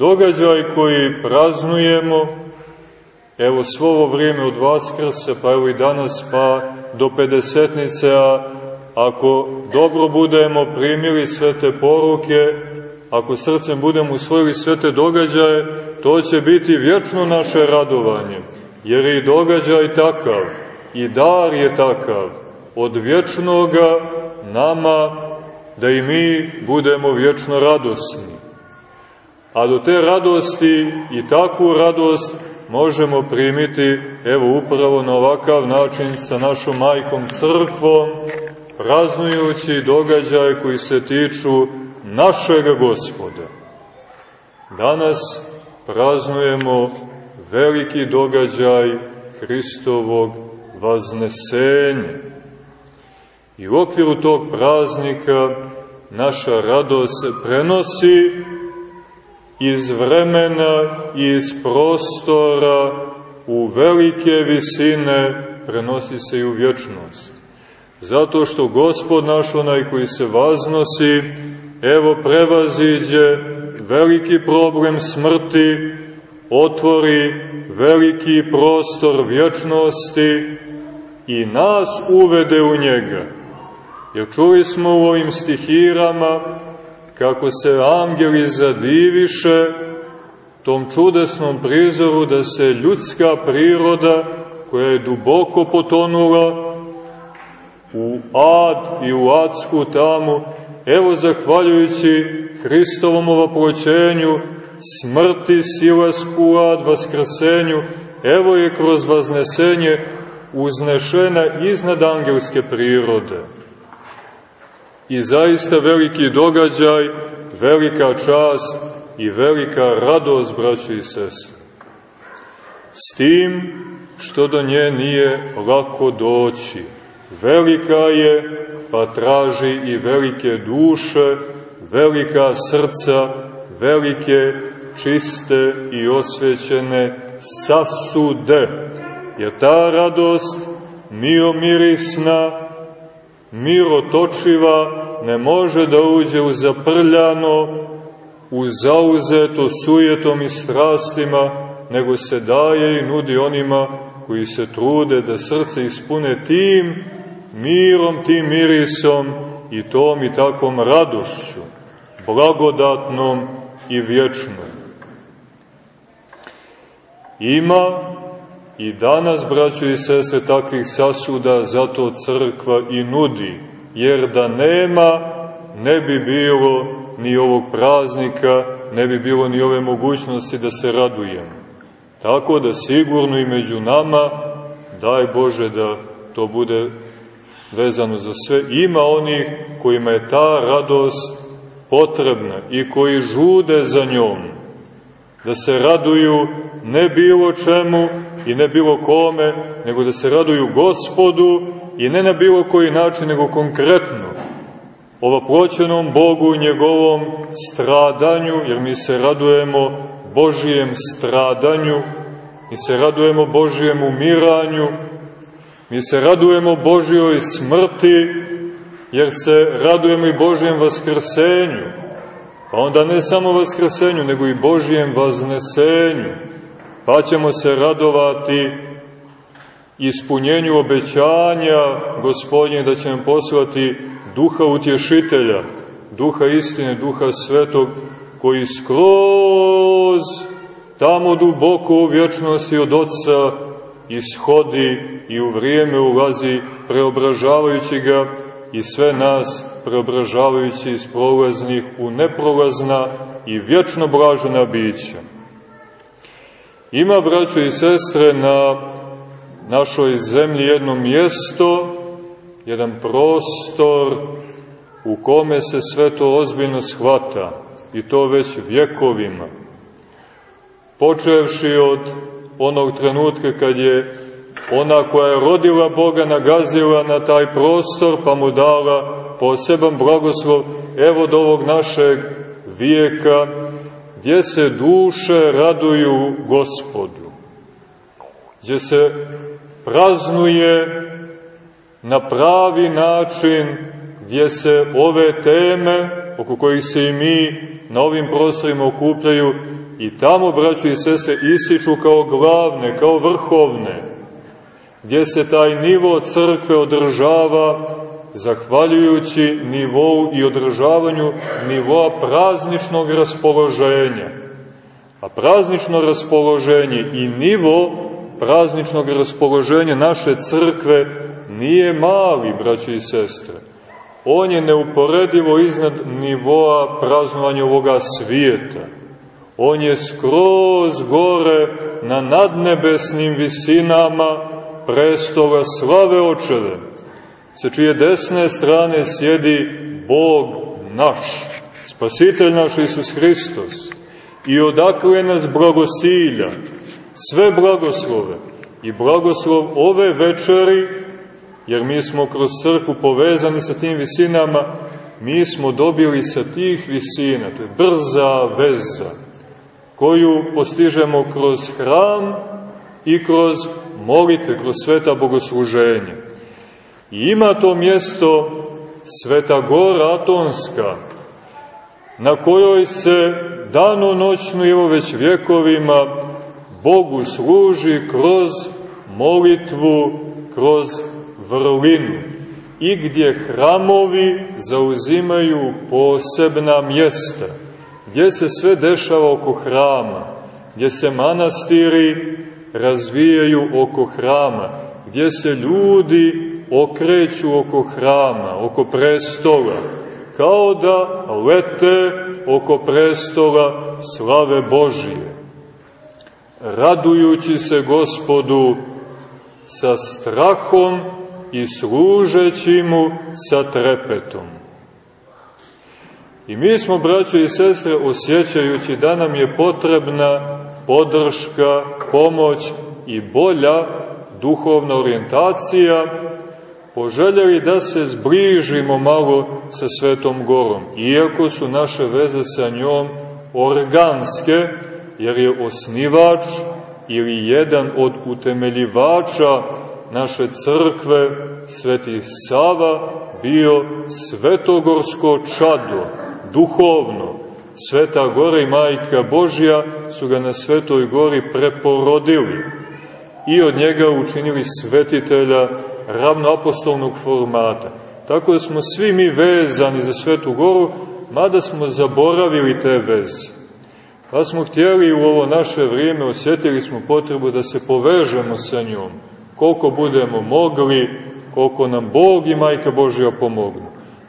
Događaj koji praznujemo, evo svo ovo vrijeme od Vaskrsa, pa evo i danas, pa do Pedesetnice, a ako dobro budemo primili sve te poruke, ako srcem budemo usvojili sve te događaje, to će biti vječno naše radovanje, jer je i događaj takav, i dar je takav, od vječnoga nama da i mi budemo vječno radosni. A do te radosti i takvu radost možemo primiti, evo upravo na ovakav način sa našom majkom crkvom, praznujući događaje koji se tiču našega gospoda. Danas praznujemo veliki događaj Hristovog vaznesenja. I u okviru tog praznika naša radost se prenosi iz vremena i iz prostora u velike visine, prenosi se i u vječnost. Zato što Gospod naš, onaj koji se vaznosi, evo prevaziđe veliki problem smrti, otvori veliki prostor vječnosti i nas uvede u njega. Jer čuli smo u ovim stihirama kako se angeli zadiviše tom čudesnom prizoru da se ljudska priroda koja je duboko potonula u ad i u adsku tamu, evo zahvaljujući Hristovom ovoploćenju, smrti, silasku u ad, vaskrsenju, evo je kroz vaznesenje uznešena iznad angelske prirode. I zaista veliki događaj, velika čast i velika radost, braći i sestre. S tim što do nje nije lako doći. Velika je, pa traži i velike duše, velika srca, velike, čiste i osvećene sasude. Jer ta radost, mio mirisna, mirotočiva, ne može da uđe u zaprljano, u zauzeto sujetom i strastima, nego se daje i nudi onima koji se trude da srce ispune tim mirom, tim mirisom i tom i takvom radošću, blagodatnom i vječnom. Ima i danas, braćo i sestre, takvih sasuda, zato crkva i nudi, jer da nema, ne bi bilo ni ovog praznika, ne bi bilo ni ove mogućnosti da se radujemo. Tako da sigurno i među nama, daj Bože da to bude vezano za sve, ima onih kojima je ta radost potrebna i koji žude za njom, da se raduju ne bilo čemu i ne bilo kome, nego da se raduju gospodu i ne na bilo koji način, nego konkretno, ovoploćenom Bogu njegovom stradanju, jer mi se radujemo Božijem stradanju, mi se radujemo Božijem umiranju, mi se radujemo Božijoj smrti, jer se radujemo i Božijem vaskrsenju, pa onda ne samo vaskrsenju, nego i Božijem vaznesenju, pa ćemo se radovati ispunjenju obećanja gospodine da će nam poslati duha utješitelja, duha istine, duha svetog, koji skroz tamo duboko u vječnosti od Otca ishodi i u vrijeme ulazi preobražavajući ga i sve nas preobražavajući iz prolaznih u neprolazna i vječno blažena bića. Ima, braćo i sestre, na našoj zemlji jedno mjesto, jedan prostor u kome se sve to ozbiljno shvata i to već vjekovima. Počevši od onog trenutka kad je ona koja je rodila Boga nagazila na taj prostor pa mu dala poseban blagoslov evo do ovog našeg vijeka gdje se duše raduju gospodu, gdje se praznuje na pravi način, gdje se ove teme, oko kojih se i mi na ovim prostorima okupljaju, i tamo, braćo i sese, isiču kao glavne, kao vrhovne, gdje se taj nivo crkve održava zahvaljujući nivou i održavanju nivoa prazničnog raspoloženja. A praznično raspoloženje i nivo prazničnog raspoloženja naše crkve nije mali, braći i sestre. On je neuporedivo iznad nivoa praznovanja ovoga svijeta. On je skroz gore na nadnebesnim visinama prestola slave očeve, sa čije desne strane sjedi Bog naš, spasitelj naš Isus Hristos, i odakle nas blagosilja, sve blagoslove i blagoslov ove večeri, jer mi smo kroz crku povezani sa tim visinama, mi smo dobili sa tih visina, to je brza veza, koju postižemo kroz hram i kroz molitve, kroz sveta bogosluženja. I ima to mjesto Sveta Gora Atonska, na kojoj se dano noćno evo već vjekovima Bogu služi kroz molitvu, kroz vrlinu. I gdje hramovi zauzimaju posebna mjesta, gdje se sve dešava oko hrama, gdje se manastiri razvijaju oko hrama, gdje se ljudi okreću oko hrama, oko prestola, kao da lete oko prestola slave Božije, radujući se gospodu sa strahom i služeći mu sa trepetom. I mi smo, braćo i sestre, osjećajući da nam je potrebna podrška, pomoć i bolja duhovna orijentacija, poželjeli da se zbližimo malo sa Svetom Gorom, iako su naše veze sa njom organske, jer je osnivač ili jedan od utemeljivača naše crkve, Sveti Sava, bio svetogorsko čado, duhovno. Sveta Gora i Majka Božja su ga na Svetoj Gori preporodili i od njega učinili svetitelja ravnoapostolnog formata. Tako da smo svi mi vezani za Svetu Goru, mada smo zaboravili te veze. Pa smo htjeli u ovo naše vrijeme, osjetili smo potrebu da se povežemo sa njom, koliko budemo mogli, koliko nam Bog i Majka Božja pomognu.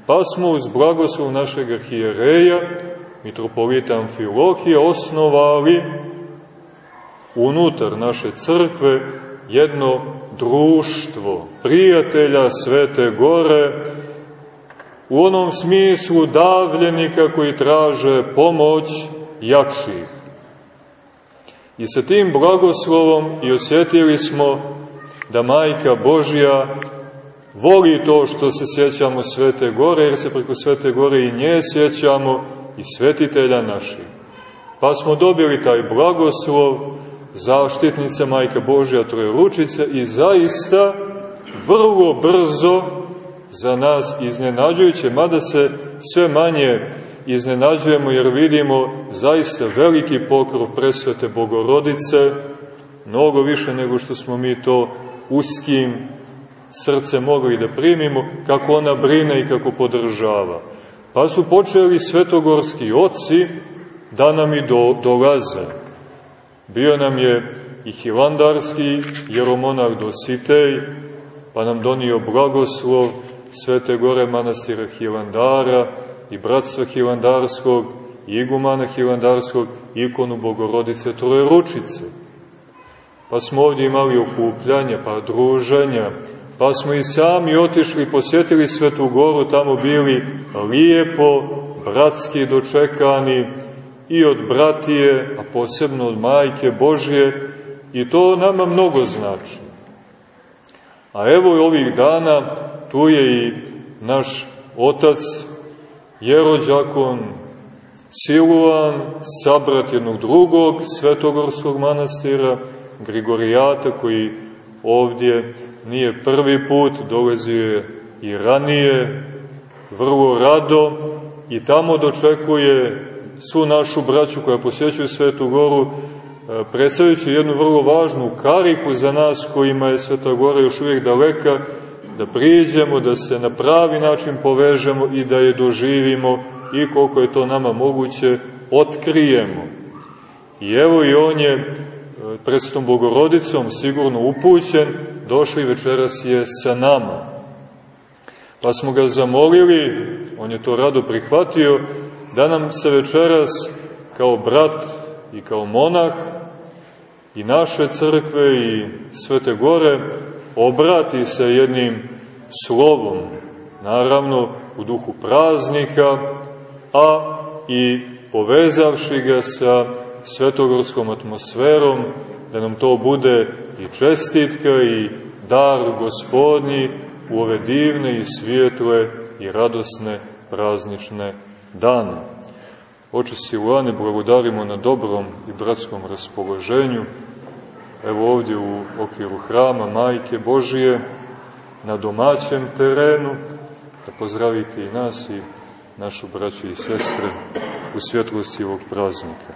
Pa smo uz blagoslov našeg arhijereja, mitropolita Amfilohije, osnovali unutar naše crkve jedno društvo prijatelja Svete Gore, u onom smislu davljenika koji traže pomoć jačih. I sa tim blagoslovom i osjetili smo da Majka Božja voli to što se sjećamo Svete Gore, jer se preko Svete Gore i nje sjećamo i svetitelja naših. Pa smo dobili taj blagoslov, zaštitnica Majka Božja Trojeručice i zaista vrlo brzo za nas iznenađujuće, mada se sve manje iznenađujemo jer vidimo zaista veliki pokrov presvete Bogorodice, mnogo više nego što smo mi to uskim srce mogli da primimo, kako ona brine i kako podržava. Pa su počeli svetogorski oci da nam i do, dolaze. Bio nam je i hilandarski jeromonah Dositej, pa nam donio blagoslov Svete gore manastira Hilandara i bratstva Hilandarskog, i igumana Hilandarskog, ikonu Bogorodice Trojeručice. Pa smo ovdje imali okupljanja, pa druženja, Pa smo i sami otišli, posjetili Svetu Goru, tamo bili lijepo, bratski dočekani i od bratije, a posebno od majke Božje, i to nama mnogo znači. A evo ovih dana, tu je i naš otac, jerođakon, Siluan, sabrat jednog drugog svetogorskog manastira, Grigorijata, koji ovdje nije prvi put, dolazio je i ranije, vrlo rado i tamo dočekuje svu našu braću koja posjećuju Svetu Goru, e, predstavit jednu vrlo važnu kariku za nas kojima je Sveta Gora još uvijek daleka, da priđemo, da se na pravi način povežemo i da je doživimo i koliko je to nama moguće, otkrijemo. I evo i on je e, predstom Bogorodicom sigurno upućen, došli večeras je sa nama. Pa smo ga zamolili, on je to rado prihvatio, da nam se večeras kao brat i kao monah i naše crkve i Svete Gore obrati sa jednim slovom, naravno u duhu praznika, a i povezavši ga sa svetogorskom atmosferom, da nam to bude i čestitka i dar gospodnji u ove divne i svijetle i radosne praznične dane. Oče Silane, blagodarimo na dobrom i bratskom raspoloženju, evo ovdje u okviru hrama Majke Božije, na domaćem terenu, da pozdravite i nas i našu braću i sestre u svjetlosti ovog praznika.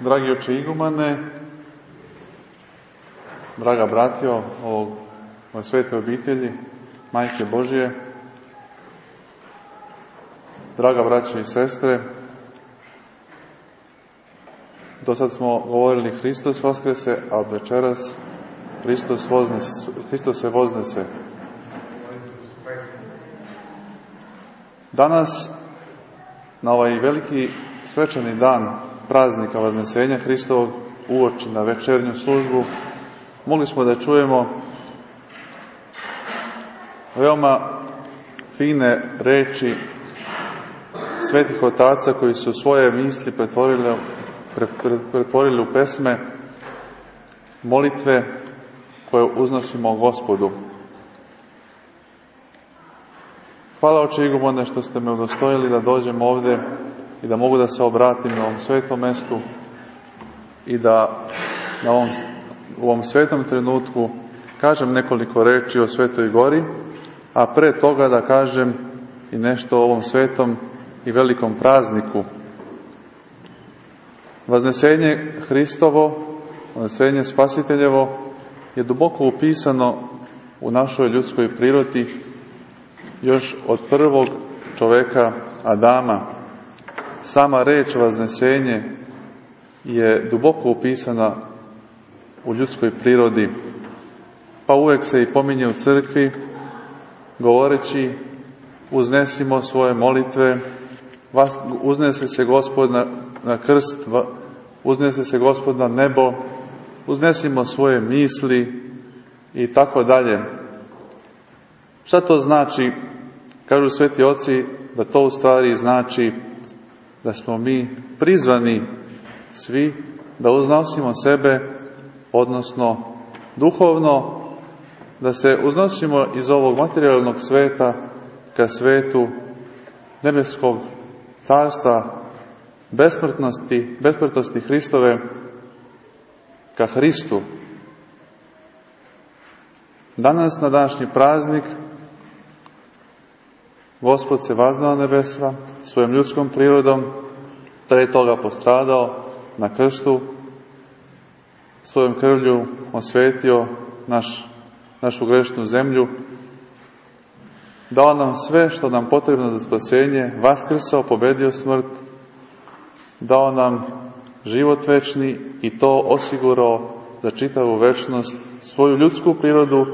Dragi oče igumane, draga bratio ovog, svete obitelji, Majke Božije, draga braćo i sestre, do sad smo govorili Hristos vaskrese, a od večeras Hristos, voznese, Hristos se voznese. Danas, na ovaj veliki svečani dan praznika Vaznesenja Hristovog uoči na večernju službu, mogli smo da čujemo veoma fine reči svetih otaca koji su svoje misli pretvorili, pretvorili u pesme, molitve koje uznosimo gospodu. Hvala oče Igumone što ste me udostojili da dođem ovde i da mogu da se obratim na ovom svetom mestu i da na ovom, u ovom svetom trenutku kažem nekoliko reči o Svetoj Gori, a pre toga da kažem i nešto o ovom svetom i velikom prazniku. Vaznesenje Hristovo, vaznesenje Spasiteljevo je duboko upisano u našoj ljudskoj prirodi još od prvog čoveka Adama. Sama reč vaznesenje je duboko upisana u ljudskoj prirodi, pa uvek se i pominje u crkvi, govoreći uznesimo svoje molitve, uznese se gospod na, na krst, uznese se gospod na nebo, uznesimo svoje misli i tako dalje. Šta to znači? Kažu sveti oci da to u stvari znači da smo mi prizvani svi da uznosimo sebe, odnosno duhovno, da se uznosimo iz ovog materijalnog sveta ka svetu nebeskog carstva, besmrtnosti, besmrtnosti Hristove, ka Hristu. Danas na današnji praznik Gospod se vaznao nebesa svojom ljudskom prirodom, pre toga postradao na krstu, svojom krvlju osvetio naš, našu grešnu zemlju, dao nam sve što nam potrebno za spasenje, vaskrsao, pobedio smrt, dao nam život večni i to osigurao za čitavu večnost svoju ljudsku prirodu,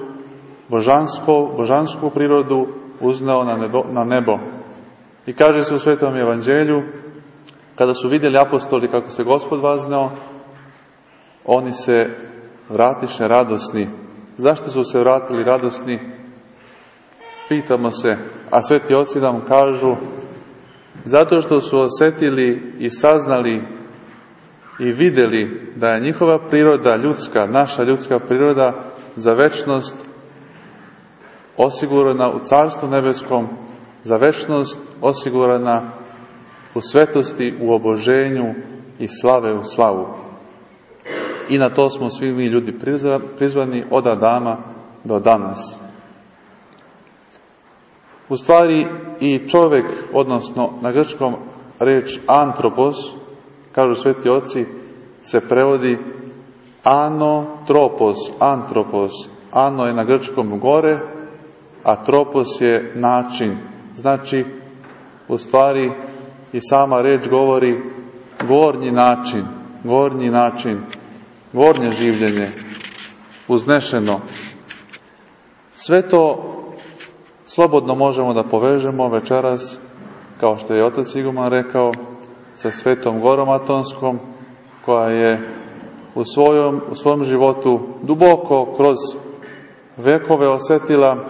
božansko, božansku prirodu uznao na nebo, na nebo. I kaže se u Svetom evanđelju, kada su vidjeli apostoli kako se gospod vaznao, oni se vratiše radosni. Zašto su se vratili radosni? Pitamo se, a sveti oci nam kažu, zato što su osetili i saznali i videli da je njihova priroda ljudska, naša ljudska priroda za večnost osigurana u Carstvu nebeskom, za večnost osigurana u svetosti, u oboženju i slave u slavu. I na to smo svi mi ljudi prizvani od Adama do danas. U stvari i čovjek, odnosno na grčkom reč antropos, kažu sveti oci, se prevodi anotropos, antropos. Ano je na grčkom gore, a tropos je način. Znači, u stvari i sama reč govori gornji način, gornji način, gornje življenje, uznešeno. Sve to slobodno možemo da povežemo večeras, kao što je otac Iguman rekao, sa svetom gorom Atonskom, koja je u, svojom, u svom životu duboko kroz vekove osetila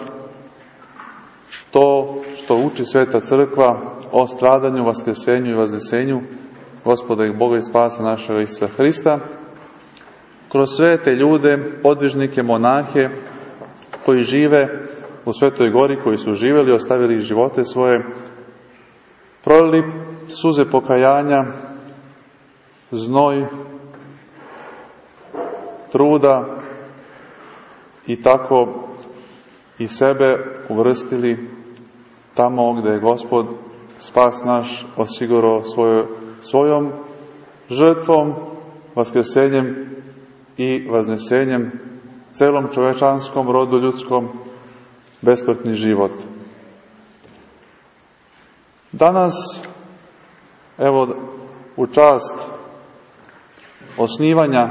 to što uči Sveta Crkva o stradanju, vaskrsenju i vaznesenju Gospoda i Boga i spasa našega Isusa Hrista, kroz sve te ljude, podvižnike, monahe, koji žive u Svetoj Gori, koji su živeli, ostavili živote svoje, prolili suze pokajanja, znoj, truda i tako i sebe uvrstili tamo gde je Gospod spas naš osigurao svojo, svojom žrtvom, vaskrsenjem i vaznesenjem celom čovečanskom rodu ljudskom besmrtni život. Danas, evo, u čast osnivanja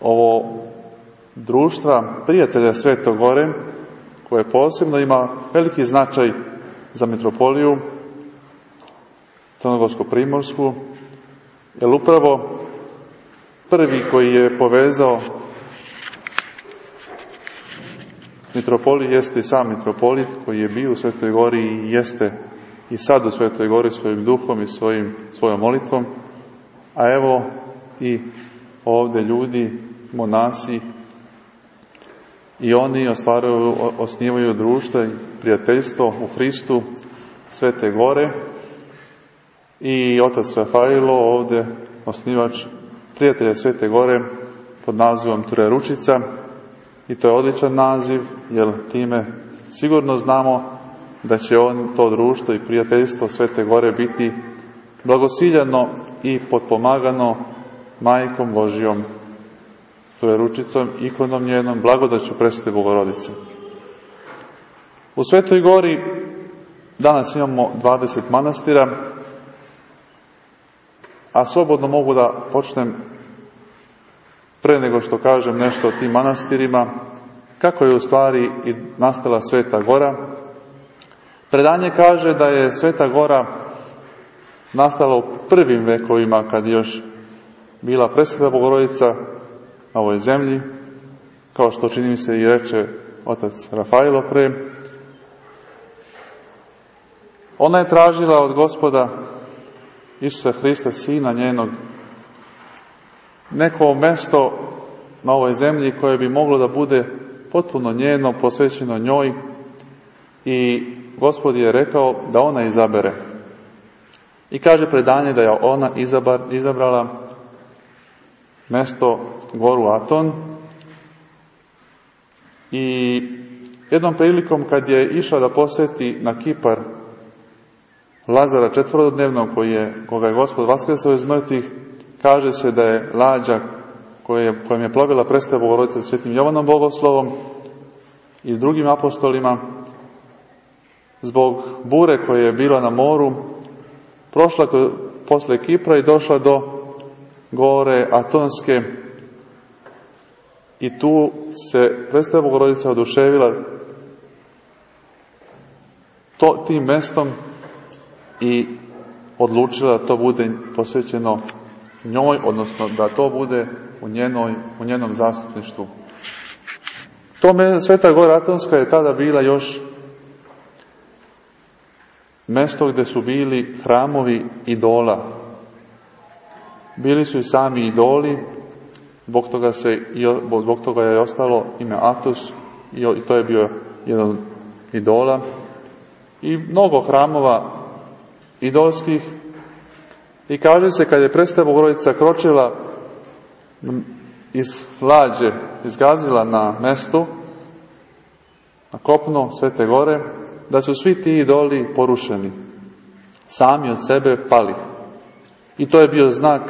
ovo društva prijatelja Svetog Gore, koje posebno ima veliki značaj za metropoliju Crnogorsko-Primorsku, jer upravo prvi koji je povezao mitropolit jeste i sam mitropolit koji je bio u Svetoj Gori i jeste i sad u Svetoj Gori svojim duhom i svojim, svojom molitvom, a evo i ovde ljudi, monasi, i oni ostvaraju, osnivaju društvo i prijateljstvo u Hristu Svete Gore. I otac Rafailo ovde osnivač prijatelja Svete Gore pod nazivom Ture Ručica i to je odličan naziv jer time sigurno znamo da će on to društvo i prijateljstvo Svete Gore biti blagosiljano i potpomagano majkom Božijom ručicom, ikonom njenom, blagodaću presvete Bogorodice. U Svetoj Gori danas imamo 20 manastira, a slobodno mogu da počnem pre nego što kažem nešto o tim manastirima, kako je u stvari i nastala Sveta Gora. Predanje kaže da je Sveta Gora nastala u prvim vekovima kad još bila presveta Bogorodica na ovoj zemlji, kao što čini mi se i reče otac Rafailo pre. Ona je tražila od gospoda Isusa Hrista, sina njenog, neko mesto na ovoj zemlji koje bi moglo da bude potpuno njeno, posvećeno njoj i gospod je rekao da ona izabere. I kaže predanje da je ona izabar, izabrala mesto Goru Aton i jednom prilikom kad je išla da poseti na Kipar Lazara četvorodnevnog koji je, koga je gospod vaskresao iz mrtvih, kaže se da je lađa kojom je plovila predstava Bogorodice svetim Jovanom Bogoslovom i drugim apostolima, zbog bure koje je bila na moru, prošla posle Kipra i došla do gore Atonske i tu se predstava Bogorodica oduševila to, tim mestom i odlučila da to bude posvećeno njoj, odnosno da to bude u, njenoj, u njenom zastupništvu. To Sveta Gora Atonska je tada bila još mesto gde su bili hramovi idola. Bili su i sami idoli, zbog toga, se, zbog toga je ostalo ime Atos i to je bio jedan idola. I mnogo hramova idolskih i kaže se kad je predstava Bogorodica kročila iz lađe, izgazila na mestu, na kopno Svete Gore, da su svi ti idoli porušeni, sami od sebe pali. I to je bio znak,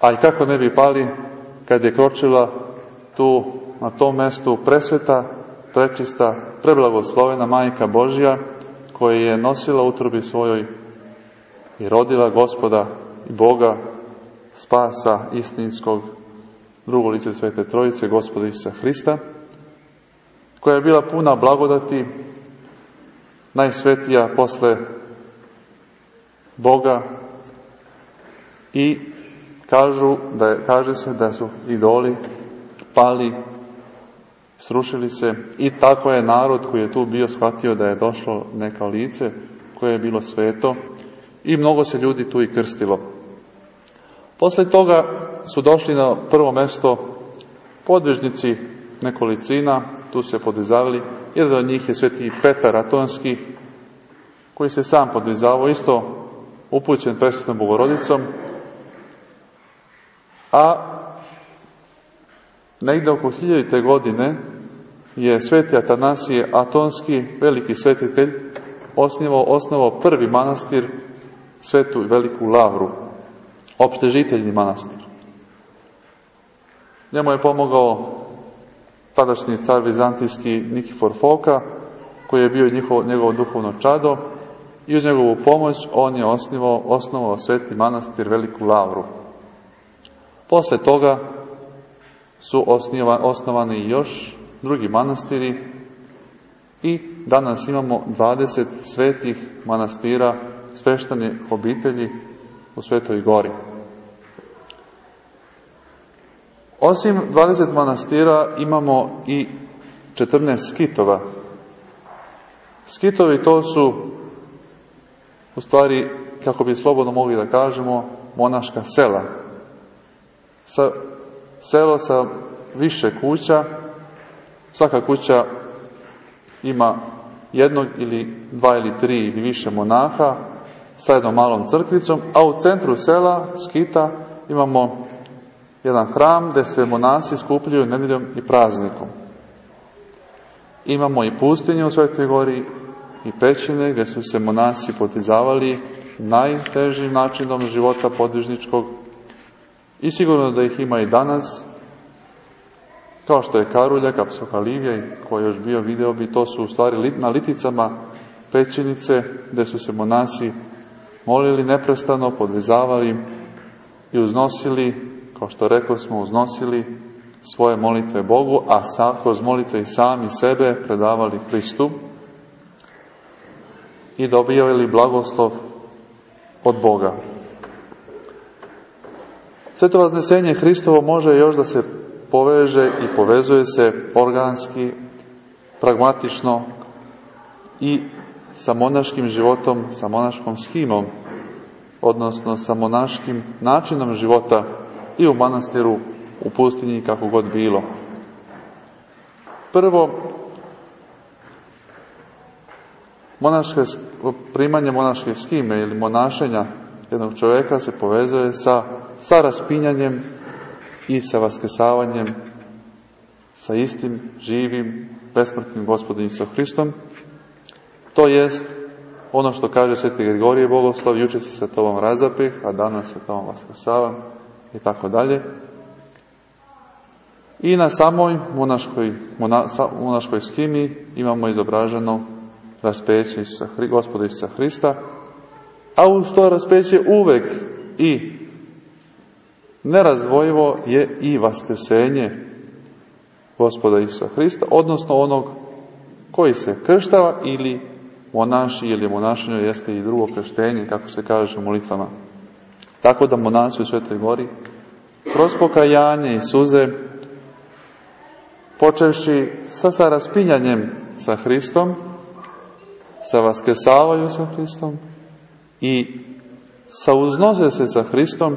a i kako ne bi pali, kad je kročila tu, na tom mestu presveta, prečista, preblagoslovena majka Božja, koja je nosila utrobi svojoj i rodila gospoda i Boga, spasa istinskog, drugo lice Svete Trojice, gospoda Isusa Hrista, koja je bila puna blagodati, najsvetija posle Boga i kažu da je, kaže se da su idoli pali, srušili se i tako je narod koji je tu bio shvatio da je došlo neka lice koje je bilo sveto i mnogo se ljudi tu i krstilo. Posle toga su došli na prvo mesto podvežnici nekolicina, tu se podizavali. Jedan od njih je sveti Petar Atonski, koji se sam podizavao, isto upućen presvetnom bogorodicom, a negde oko hiljadite godine je sveti Atanasije Atonski, veliki svetitelj, osnivao, osnovao prvi manastir, svetu i veliku lavru, opštežiteljni manastir. Njemu je pomogao tadašnji car vizantijski Nikifor Foka, koji je bio njihovo, njegovo duhovno čado, i uz njegovu pomoć on je osnivao, osnovao sveti manastir Veliku Lavru. Posle toga su osniva, osnovani još drugi manastiri i danas imamo 20 svetih manastira sveštane obitelji u Svetoj Gori. Osim 20 manastira imamo i 14 skitova. Skitovi to su u stvari, kako bi slobodno mogli da kažemo, monaška sela. Sa, selo sa više kuća, svaka kuća ima jednog ili dva ili tri ili više monaha sa jednom malom crkvicom, a u centru sela, Skita, imamo jedan hram gde se monasi skupljaju nedeljom i praznikom. Imamo i pustinje u Svetoj gori i pećine gde su se monasi potizavali najtežim načinom života podižničkog i sigurno da ih ima i danas, kao što je Karulja, Kapsokalivija i ko je još bio video bi, to su u stvari na liticama pećinice gde su se monasi molili neprestano, podvezavali i uznosili, kao što rekao smo, uznosili svoje molitve Bogu, a sa, kroz molitve i sami sebe predavali Hristu i dobijali blagoslov od Boga. Sve to vaznesenje Hristovo može još da se poveže i povezuje se organski, pragmatično i sa monaškim životom, sa monaškom schimom, odnosno sa monaškim načinom života i u manastiru, u pustinji, kako god bilo. Prvo, monaške, primanje monaške skime ili monašenja jednog čoveka se povezuje sa, sa raspinjanjem i sa vaskesavanjem sa istim, živim, besmrtnim gospodinom sa Hristom, To jest ono što kaže Sveti Grigorije Bogoslov, juče se sa tobom razapih, a danas se tobom vaskrsavam i tako dalje. I na samoj monaškoj, mona, sa, monaškoj skimi imamo izobraženo raspeće Isusa, gospoda Isusa Hrista, a uz to raspeće uvek i nerazdvojivo je i vaskrsenje gospoda Isusa Hrista, odnosno onog koji se krštava ili monaši ili monašinjo jeste i drugo krštenje, kako se kaže u molitvama. Tako da monasi u Svetoj gori, kroz pokajanje i suze, počevši sa, sa raspinjanjem sa Hristom, sa vaskrsavaju sa Hristom i sa uznoze se sa Hristom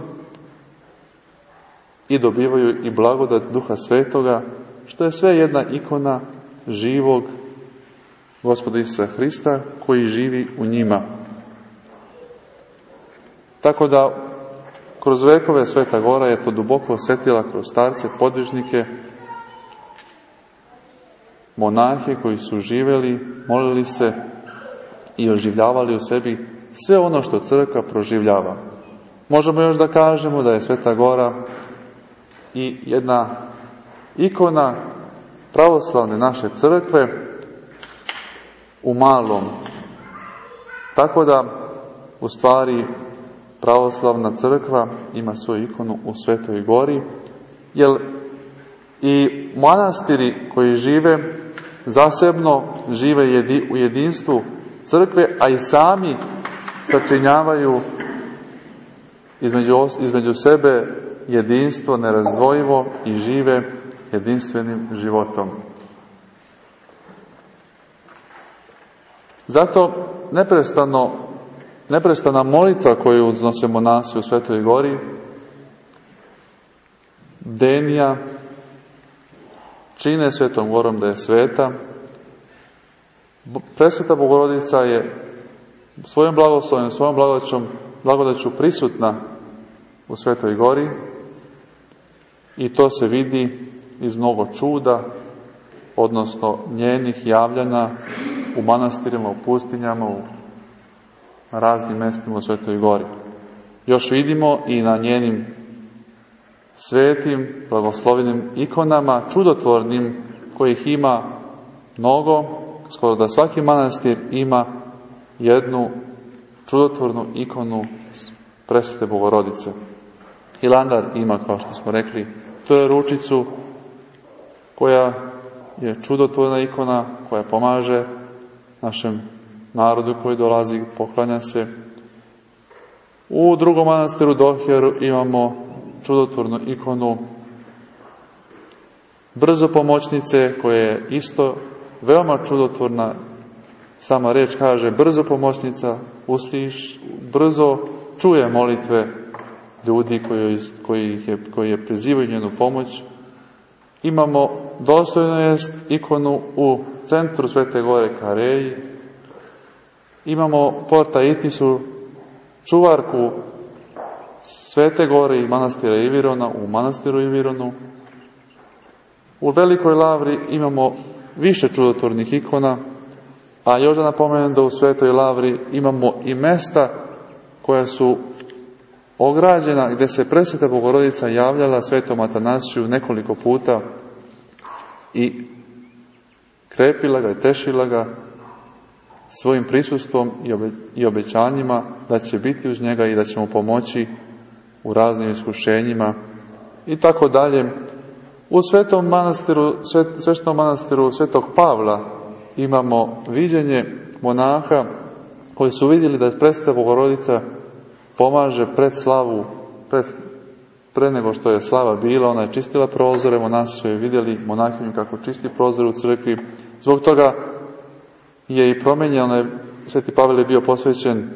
i dobivaju i blagodat Duha Svetoga, što je sve jedna ikona živog gospoda Isusa Hrista koji živi u njima. Tako da kroz vekove Sveta Gora je to duboko osetila kroz starce, podvižnike, monahe koji su živeli, molili se i oživljavali u sebi sve ono što crkva proživljava. Možemo još da kažemo da je Sveta Gora i jedna ikona pravoslavne naše crkve u malom. Tako da, u stvari, pravoslavna crkva ima svoju ikonu u Svetoj Gori, jer i manastiri koji žive zasebno, žive u jedinstvu crkve, a i sami sačinjavaju između, između sebe jedinstvo nerazdvojivo i žive jedinstvenim životom. Zato neprestano, neprestana molitva koju uznose monasi u Svetoj Gori, denija, čine Svetom Gorom da je sveta, Presveta Bogorodica je svojom blagoslovom, svojom blagodaćom, blagodaću prisutna u Svetoj Gori i to se vidi iz mnogo čuda, odnosno njenih javljana u manastirima, u pustinjama, u raznim mestima u Svetoj Gori. Još vidimo i na njenim svetim, blagoslovenim ikonama, čudotvornim, kojih ima mnogo, skoro da svaki manastir ima jednu čudotvornu ikonu presvete Bogorodice. Hilandar ima, kao što smo rekli, to je ručicu koja je čudotvorna ikona, koja pomaže našem narodu koji dolazi, poklanja se. U drugom manastiru Dohjeru imamo čudotvornu ikonu brzo pomoćnice koja je isto veoma čudotvorna sama reč kaže brzo pomoćnica usliš, brzo čuje molitve ljudi koji, koji, je, koji je prizivaju njenu pomoć. Imamo dostojno jest ikonu u centru Svete Gore Kareji. Imamo Porta Itisu, čuvarku Svete Gore i manastira Ivirona u manastiru Ivironu. U Velikoj Lavri imamo više čudotvornih ikona, a još da napomenem da u Svetoj Lavri imamo i mesta koja su ograđena gde se presveta Bogorodica javljala svetom Atanasiju nekoliko puta i krepila ga i tešila ga svojim prisustvom i obećanjima da će biti uz njega i da će mu pomoći u raznim iskušenjima i tako dalje. U svetom manastiru, svet, sveštom manastiru svetog Pavla imamo viđenje monaha koji su vidjeli da je predstava Bogorodica pomaže pred slavu, pred, pre nego što je slava bila, ona je čistila prozore, monasi su je vidjeli, monahinju kako čisti prozor u crkvi. Zbog toga je i promenjen, je, Sveti Pavel je bio posvećen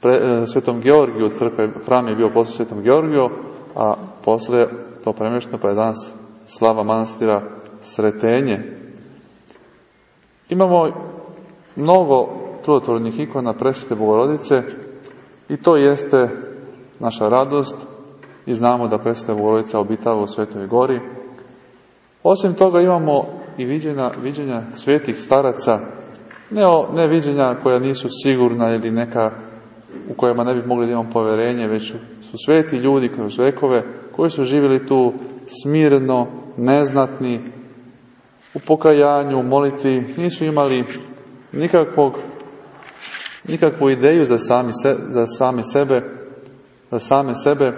pre, e, Svetom Georgiju, crkve, hram je bio posvećen Svetom Georgiju, a posle to premešteno, pa je danas slava manastira Sretenje. Imamo mnogo čudotvornih ikona presvete Bogorodice i to jeste naša radost i znamo da presveta Bogorodica obitava u Svetoj Gori. Osim toga imamo i viđenja, viđenja svetih staraca, ne, o, ne viđenja koja nisu sigurna ili neka u kojima ne bi mogli da imamo poverenje, već su sveti ljudi kroz vekove koji su živjeli tu smirno, neznatni, u pokajanju, u molitvi, nisu imali nikakvog, nikakvu ideju za sami, se, za sami sebe, za same sebe.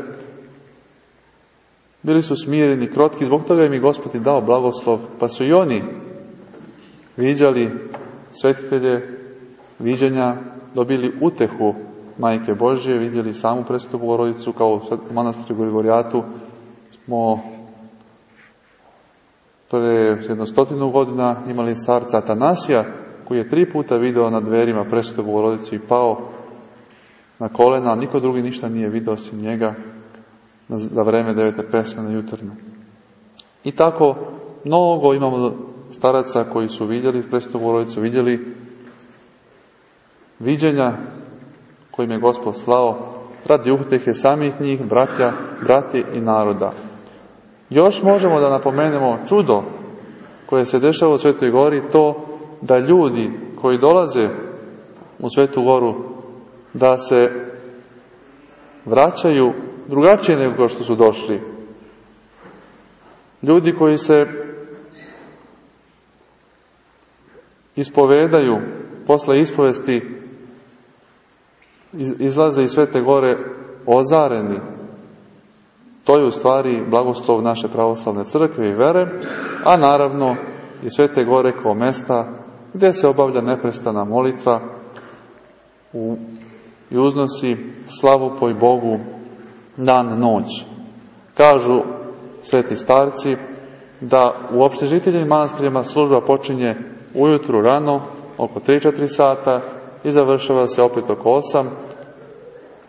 Bili su smireni, krotki, zbog toga im je Gospod dao blagoslov, pa su i oni viđali svetitelje, viđenja, dobili utehu Majke Božje, vidjeli samu presvetu Bogorodicu kao u manastiru Grigorijatu smo pre jedno stotinu godina imali starca Atanasija koji je tri puta video na dverima presvetu Bogorodicu i pao na kolena, niko drugi ništa nije video osim njega za vreme devete pesme na jutarnju. I tako mnogo imamo staraca koji su vidjeli presvetu Bogorodicu, vidjeli viđenja kojim je Gospod slao radi utehe samih njih, bratja, brati i naroda. Još možemo da napomenemo čudo koje se dešava u Svetoj Gori to da ljudi koji dolaze u Svetu Goru da se vraćaju drugačije nego što su došli. Ljudi koji se ispovedaju posle ispovesti izlaze iz Svete Gore ozareni. To je u stvari blagoslov naše pravoslavne crkve i vere, a naravno i Svete Gore kao mesta gde se obavlja neprestana molitva u, i uznosi slavu poj Bogu dan noć. Kažu sveti starci da u opštežiteljnim manastirima služba počinje ujutru rano, oko 3-4 sata i završava se opet oko 8,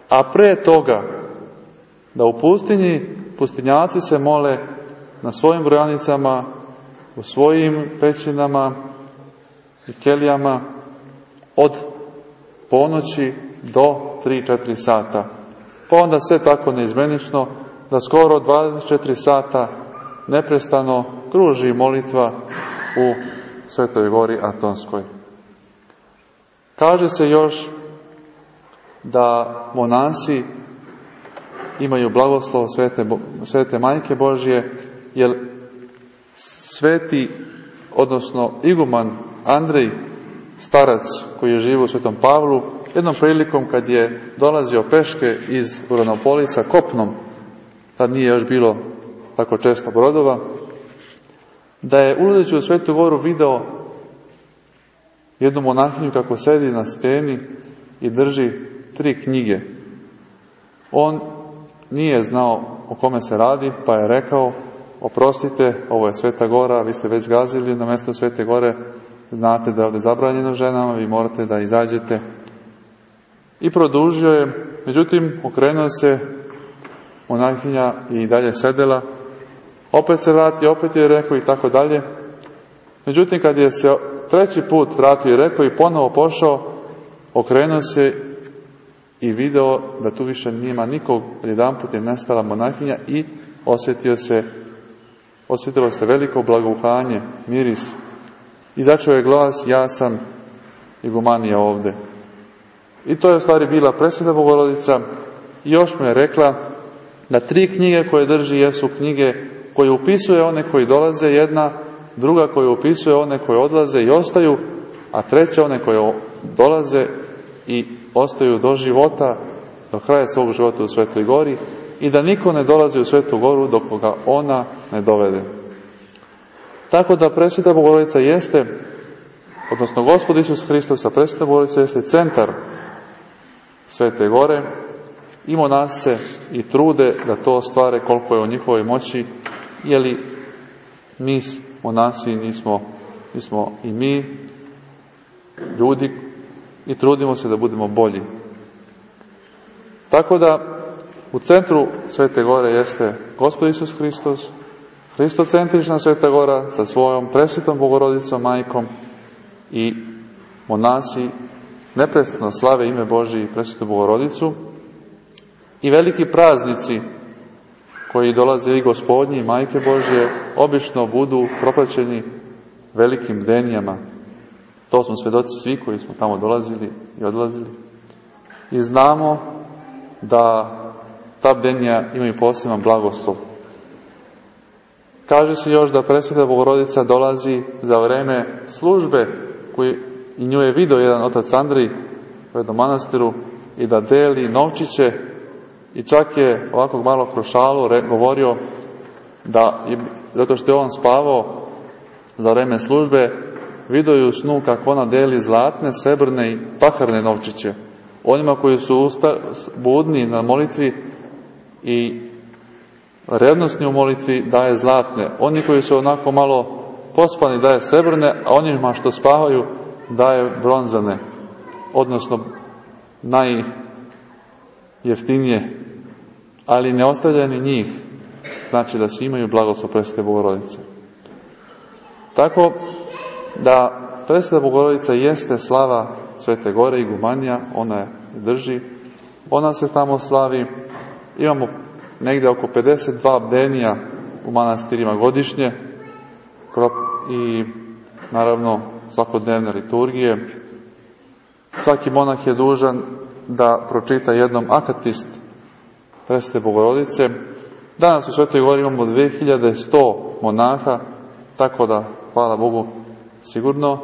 a pre toga da u pustinji pustinjaci se mole na svojim brojanicama, u svojim pećinama i kelijama od ponoći do 3-4 sata. Pa onda sve tako neizmenično da skoro 24 sata neprestano kruži molitva u Svetoj gori Atonskoj. Kaže se još da monasi imaju blagoslov svete, svete majke Božje, jer sveti, odnosno iguman Andrej, starac koji je živo u Svetom Pavlu, jednom prilikom kad je dolazio peške iz Uranopolisa kopnom, tad nije još bilo tako često brodova, da je ulazeći u Svetu Goru video jednu monahinju kako sedi na steni i drži tri knjige. On nije znao o kome se radi, pa je rekao, oprostite, ovo je Sveta Gora, vi ste već zgazili na mesto Svete Gore, znate da je ovde zabranjeno ženama, vi morate da izađete. I produžio je, međutim, okrenuo se monahinja i dalje sedela, opet se vrati, opet je rekao i tako dalje. Međutim, kad je se treći put vratio i rekao i ponovo pošao, okrenuo se i video da tu više nima nikog, jedan put je nestala monahinja i osjetio se, osjetilo se veliko blagouhanje, miris. I začeo je glas, ja sam igumanija ovde. I to je u stvari bila presveda Bogorodica i još mu je rekla da tri knjige koje drži jesu knjige koje upisuje one koji dolaze, jedna, druga koja upisuje one koje odlaze i ostaju, a treća one koje dolaze i ostaju do života, do kraja svog života u Svetoj gori i da niko ne dolazi u Svetu goru dok ga ona ne dovede. Tako da presveta Bogorodica jeste, odnosno Gospod Isus Hristos, a presveta Bogorodica jeste centar Svete gore i monasce i trude da to ostvare koliko je u njihovoj moći, jeli mi monasi nismo, nismo i mi ljudi i trudimo se da budemo bolji. Tako da u centru Svete Gore jeste Gospod Isus Hristos, Hristocentrična Sveta Gora sa svojom presvetom Bogorodicom, majkom i monasi neprestano slave ime Božije i presvetu Bogorodicu i veliki praznici koji dolaze i gospodnji i majke Božje obično budu propraćeni velikim denijama. To smo svedoci svi koji smo tamo dolazili i odlazili. I znamo da ta bdenija imaju poseban blagoslov. Kaže se još da presveta Bogorodica dolazi za vreme službe koji i nju je video jedan otac Andrij u jednom manastiru i da deli novčiće i čak je ovako malo kroz šalu govorio da, zato što je on spavao za vreme službe, video je u snu kako ona deli zlatne, srebrne i pakarne novčiće. Onima koji su usta, budni na molitvi i revnostni u molitvi daje zlatne. Oni koji su onako malo pospani daje srebrne, a onima što spavaju daje bronzane, odnosno najjeftinije, ali ne ostavlja ni njih, znači da svi imaju blagoslov presvete Bogorodice. Tako da presveta Bogorodica jeste slava Svete Gore i Gumanija, ona je drži, ona se tamo slavi, imamo negde oko 52 bdenija u manastirima godišnje i naravno svakodnevne liturgije. Svaki monah je dužan da pročita jednom akatist Preste Bogorodice. Danas u Svetoj Gori imamo 2100 monaha, tako da, hvala Bogu, sigurno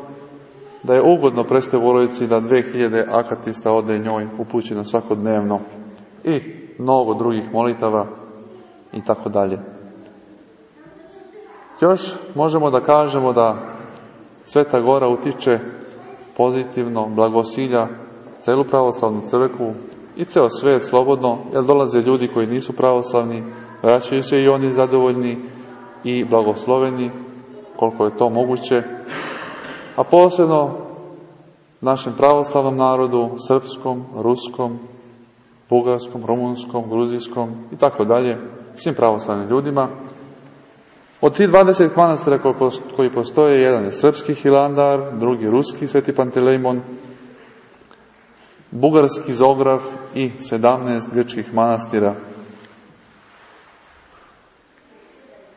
da je ugodno Preste Bogorodici da 2000 akatista ode njoj upućeno svakodnevno i mnogo drugih molitava i tako dalje. Još možemo da kažemo da Sveta Gora utiče pozitivno, blagosilja celu pravoslavnu crkvu i ceo svet slobodno, jer dolaze ljudi koji nisu pravoslavni, vraćaju se i oni zadovoljni i blagosloveni, koliko je to moguće, a posebno našem pravoslavnom narodu, srpskom, ruskom, bugarskom, rumunskom, gruzijskom i tako dalje, svim pravoslavnim ljudima. Od tih 20 manastira koji postoje, jedan je srpski Hilandar, drugi ruski Sveti Pantelejmon, bugarski Zograf i 17 grčkih manastira.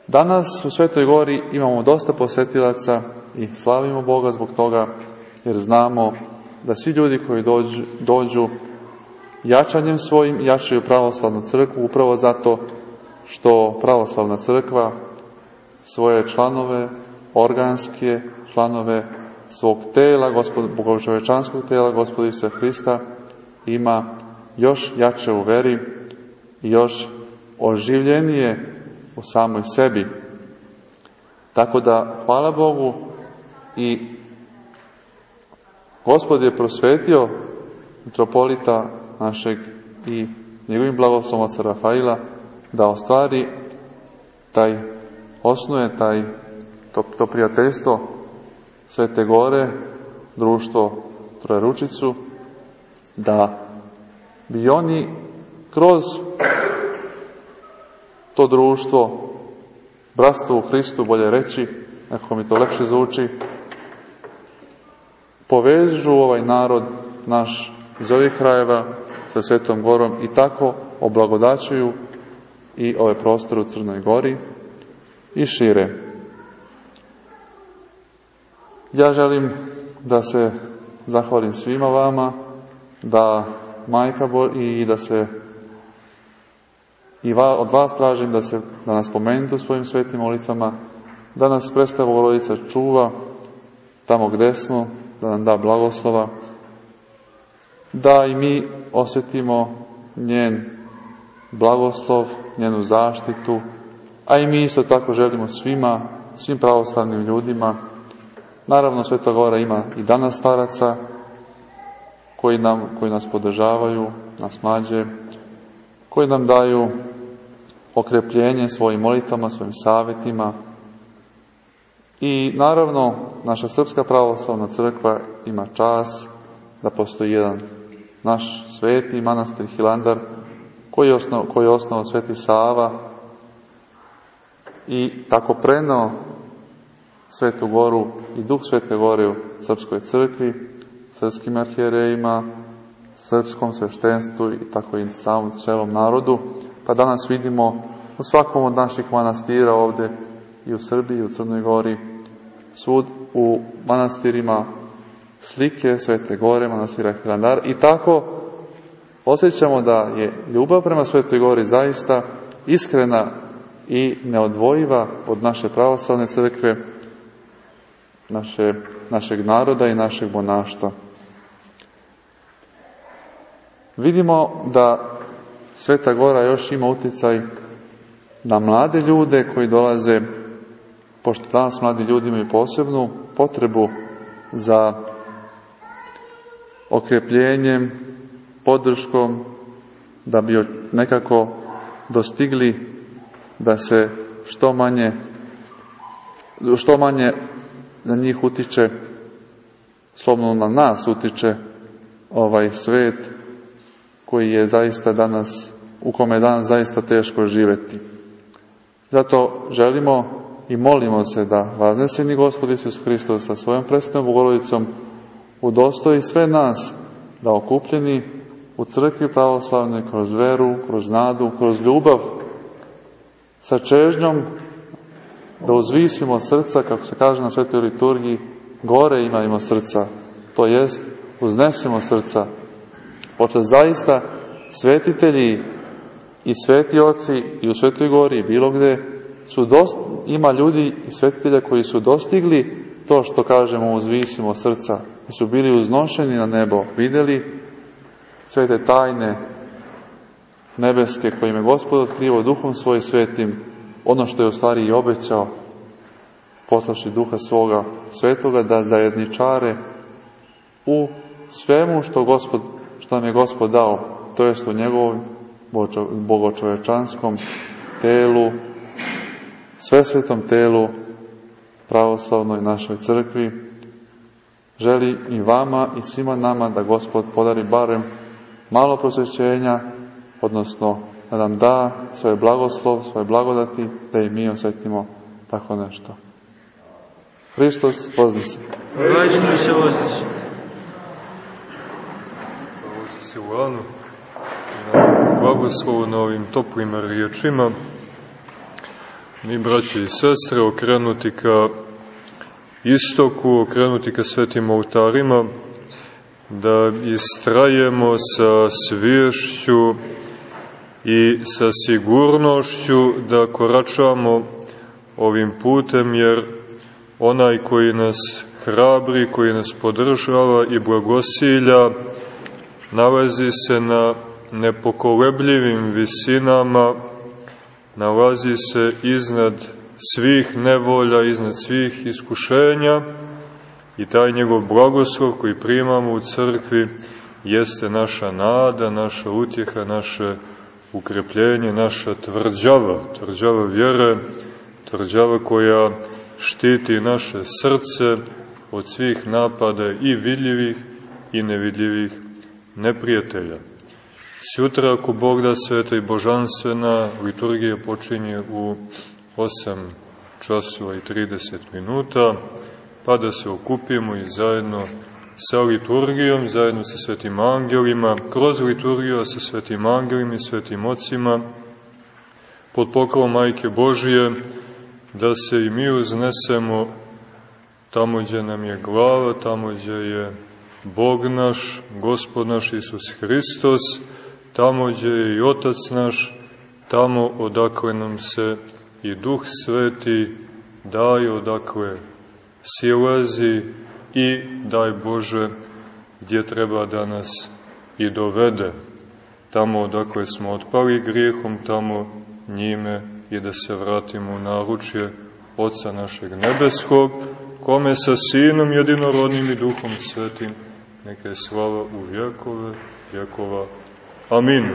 Danas u Svetoj Gori imamo dosta posetilaca i slavimo Boga zbog toga, jer znamo da svi ljudi koji dođu, dođu jačanjem svojim jačaju pravoslavnu crkvu upravo zato što pravoslavna crkva svoje članove, organske članove svog tela, gospod, bogočovečanskog tela gospoda Isusa Hrista ima još jače u veri i još oživljenije u samoj sebi. Tako da, hvala Bogu i Gospod je prosvetio metropolita našeg i njegovim blagoslovom oca Rafaila da ostvari taj, osnuje taj, to, to prijateljstvo Svete Gore, društvo Trojeručicu, da bi oni kroz to društvo, bratstvo u Hristu, bolje reći, neko mi to lepše zvuči, povežu ovaj narod naš iz ovih krajeva sa Svetom Gorom i tako oblagodaćuju i ove prostore u Crnoj Gori i šire. Ja želim da se zahvalim svima vama, da majka Bo i da se i va, od vas tražim da, se, da nas pomenite u svojim svetim molitvama, da nas predstav Bogorodica čuva tamo gde smo, da nam da blagoslova, da i mi osjetimo njen blagoslov, njenu zaštitu, a i mi isto tako želimo svima, svim pravoslavnim ljudima. Naravno, Sveta Gora ima i danas staraca koji, nam, koji nas podržavaju, nas mlađe, koji nam daju okrepljenje svojim molitvama, svojim savjetima. I naravno, naša Srpska pravoslavna crkva ima čas da postoji jedan naš sveti manastir Hilandar, koji je, osnov, koji osnovao sveti Sava i tako prenao Svetu Goru i duh Svete Gore u Srpskoj crkvi, srpskim arhijerejima, srpskom sveštenstvu i tako i samom celom narodu. Pa danas vidimo u svakom od naših manastira ovde i u Srbiji i u Crnoj Gori, svud u manastirima slike Svete Gore, manastira Hilandar i tako osjećamo da je ljubav prema Svetoj Gori zaista iskrena i neodvojiva od naše pravoslavne crkve, naše, našeg naroda i našeg monaštva. Vidimo da Sveta Gora još ima uticaj na mlade ljude koji dolaze, pošto danas mladi ljudi imaju posebnu potrebu za okrepljenjem, podrškom, da bi nekako dostigli da se što manje što manje na njih utiče slobno na nas utiče ovaj svet koji je zaista danas u kome je danas zaista teško živeti. Zato želimo i molimo se da vazneseni Gospod Isus Hristos sa svojom predstavnom Bogorodicom udostoji sve nas da okupljeni u crkvi pravoslavnoj kroz veru, kroz nadu, kroz ljubav, sa čežnjom da uzvisimo srca, kako se kaže na svetoj liturgiji, gore imajmo srca, to jest uznesimo srca. Pošto zaista svetitelji i sveti oci i u Svetoj gori i bilo gde su dost, ima ljudi i svetitelja koji su dostigli to što kažemo uzvisimo srca, su bili uznošeni na nebo, videli svete tajne nebeske kojim je Gospod otkrivo duhom svojim svetim, ono što je u stvari i obećao, poslaši duha svoga svetoga da zajedničare u svemu što, gospod, što nam je Gospod dao, to jest u njegovom bogočovečanskom telu, svesvetom telu, pravoslavnoj našoj crkvi, želi i vama i svima nama da Gospod podari barem malo prosvećenja, odnosno da nam da svoje blagoslov, svoje blagodati, da i mi osjetimo tako nešto. Hristos, vozni se. Vajčno se vozni se. Vozi se u Anu, na blagoslovu na ovim toplim riječima. Mi, braći i sestre, okrenuti ka istoku, okrenuti ka svetim oltarima, da istrajemo sa sviješću i sa sigurnošću da koračamo ovim putem, jer onaj koji nas hrabri, koji nas podržava i blagosilja, nalazi se na nepokolebljivim visinama, nalazi se iznad svih nevolja, iznad svih iskušenja i taj njegov blagoslov koji primamo u crkvi jeste naša nada, naša utjeha, naše ukrepljenje, naša tvrđava, tvrđava vjere, tvrđava koja štiti naše srce od svih napada i vidljivih i nevidljivih neprijatelja. Sutra, ako Bog da sveta i božanstvena, liturgija počinje u 8 časova i 30 minuta, pa da se okupimo i zajedno sa liturgijom, zajedno sa svetim angelima, kroz liturgiju sa svetim angelima i svetim ocima, pod pokrovom Majke Božije, da se i mi uznesemo tamo gdje nam je glava, tamo gdje je Bog naš, Gospod naš Isus Hristos, tamo gdje je i Otac naš, tamo odakle nam se i Duh Sveti daje, odakle silazi i, daj Bože, gdje treba da nas i dovede, tamo odakle smo otpali grijehom, tamo njime i da se vratimo u naručje Otca našeg nebeskog, kome sa Sinom jedinorodnim i Duhom Svetim, neka je slava u vjekove, vjekova. Amin.